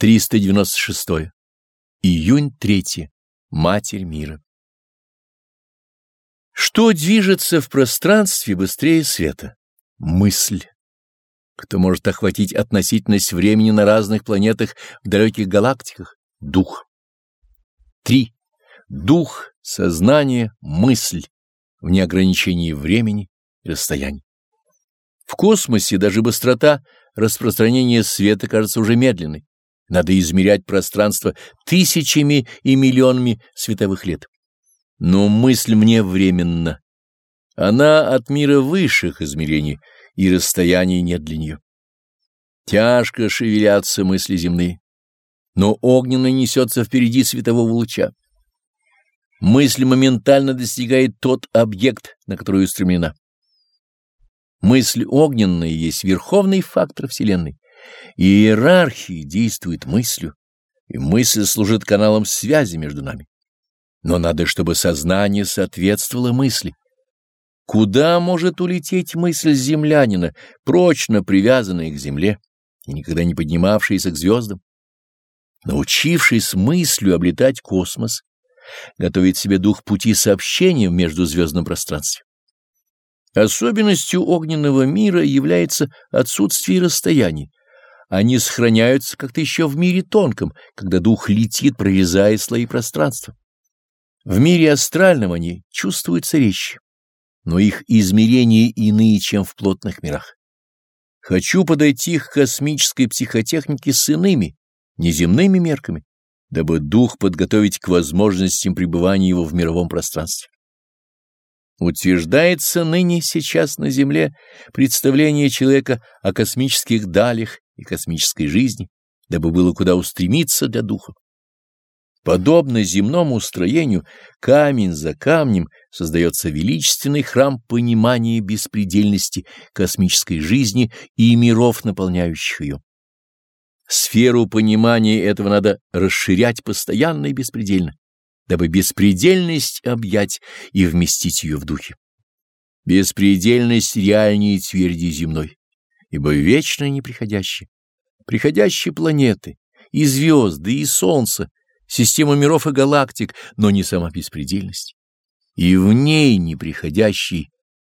396. Июнь 3. Матерь мира. Что движется в пространстве быстрее света? Мысль. Кто может охватить относительность времени на разных планетах в далеких галактиках? Дух. 3. Дух, сознание, мысль, вне ограничений времени и расстояний. В космосе даже быстрота распространения света кажется уже медленной. Надо измерять пространство тысячами и миллионами световых лет. Но мысль мне временна. Она от мира высших измерений, и расстояний нет для нее. Тяжко шевелятся мысли земные, но огненно несется впереди светового луча. Мысль моментально достигает тот объект, на который устремлена. Мысль огненная есть верховный фактор Вселенной. Иерархия действует мыслью, и мысль служит каналом связи между нами. Но надо, чтобы сознание соответствовало мысли. Куда может улететь мысль землянина, прочно привязанная к земле и никогда не поднимавшаяся к звездам? Научившись мыслью облетать космос, готовит себе дух пути сообщения в междузвездном пространстве. Особенностью огненного мира является отсутствие расстояний, они сохраняются как-то еще в мире тонком, когда дух летит, прорезая слои пространства. В мире астральном они чувствуются резче, но их измерения иные, чем в плотных мирах. Хочу подойти к космической психотехнике с иными, неземными мерками, дабы дух подготовить к возможностям пребывания его в мировом пространстве. Утверждается ныне сейчас на Земле представление человека о космических далях и космической жизни, дабы было куда устремиться для духа. Подобно земному строению, камень за камнем создается величественный храм понимания беспредельности космической жизни и миров, наполняющих ее. Сферу понимания этого надо расширять постоянно и беспредельно, дабы беспредельность объять и вместить ее в духе. Беспредельность реальнее тверди земной ибо вечное неприходящее. Приходящие планеты, и звезды, и солнце, система миров и галактик, но не сама беспредельность. И в ней неприходящий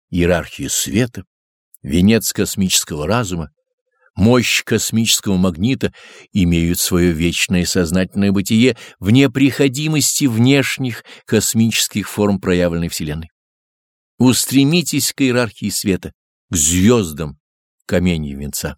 иерархия света, венец космического разума, мощь космического магнита имеют свое вечное сознательное бытие в неприходимости внешних космических форм проявленной Вселенной. Устремитесь к иерархии света, к звездам, каменья венца.